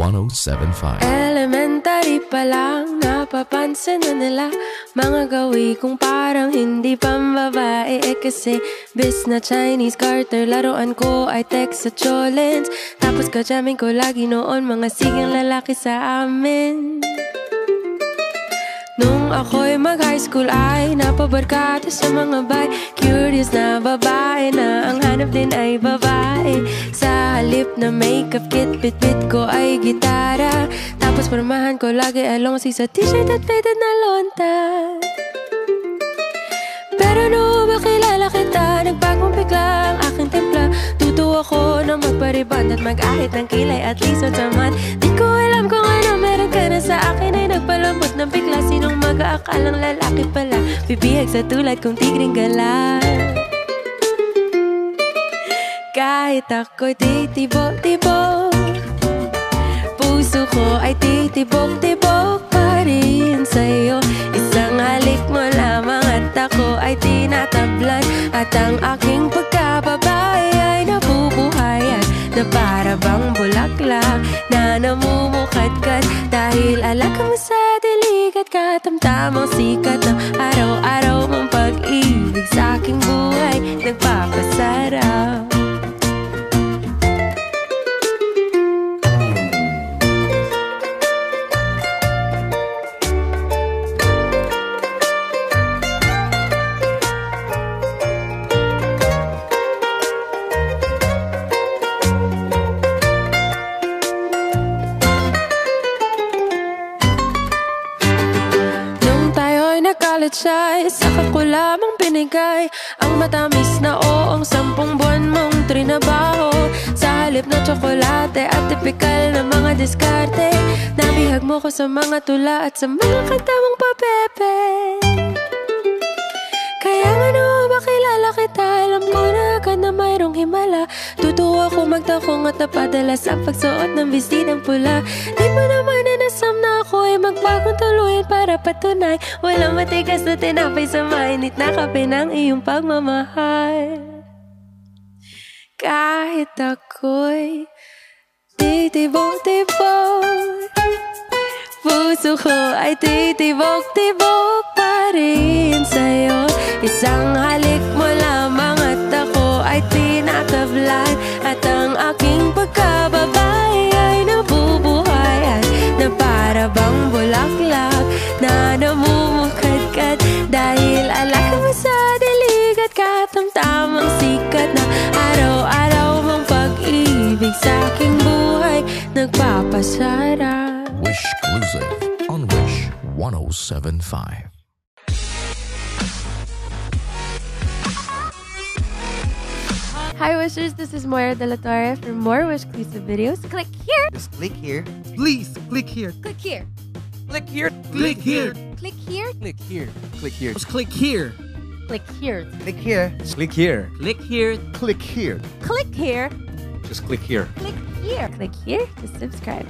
1075. Elementary pa lang Napapansin na nila. Mga gawi kong parang hindi pambabae. Eh kasi bis na Chinese Carter Laruan ko ay text sa cholens Tapos kajamin ko lagi noon Mga sigang lalaki sa amin Nung ako'y mag-high school ay napabarkada sa mga bay Curious na babae na ang hanap din ay babae. Sa halip na makeup kit, bit-bit ko ay gitara. Tapos pormahan ko lagi along si sa t-shirt at faded na lonta. Pero nung makilala kita, nagbagong bigla ang aking timpla. Tuto ako na magpariban at mag-ahit ng kilay at least matamat Di Sinong mag-aakalang lalaki pala Bibihag sa tulad kong tigring gala Kahit ako'y titibok-tibok Puso ko ay titibok-tibok pa rin sa'yo. Isang halik mo lamang at ako ay tinatablan. At ang aking bang bulaklak na namumukadkad Dahil alaka mo sa dilig at katamtamang sikat Ng tayo'y nag-college ay Saka ko lamang binigay. Ang matamis na oong Sampung buwan mong trinabaho. Sa halip na tsokolate At tipikal na mga diskarte Nabihag mo ko sa mga tula At sa mga kanta mong papepe. Kaya nga no, makilala kita Alam ko na agad na mayroong himala. Tutuwa ko magtakong at napadala Sa pagsuot ng bestidang pula. Di mo naman ay magbagong tuluyan Para patunay. Walang matigas na tinapay sa mainit na kape ng iyong pagmamahal. Kahit ako'y titibok-tibok Puso ko ay titibok-tibok pa rin sa'yo. Isang halik mo lamang at ako ay tinatablan At ang aking pagkababae 1075. Hi Wishers, this is Moira De La Torre. For more Wish exclusive videos, click here. Just click here. Please click here. Click here. Click here. Click here. Click here. Click here. Click here. Just click here. Click here. Click here. Click here. Click here. Click here. Click here. Just click here. Click here. Click here to subscribe.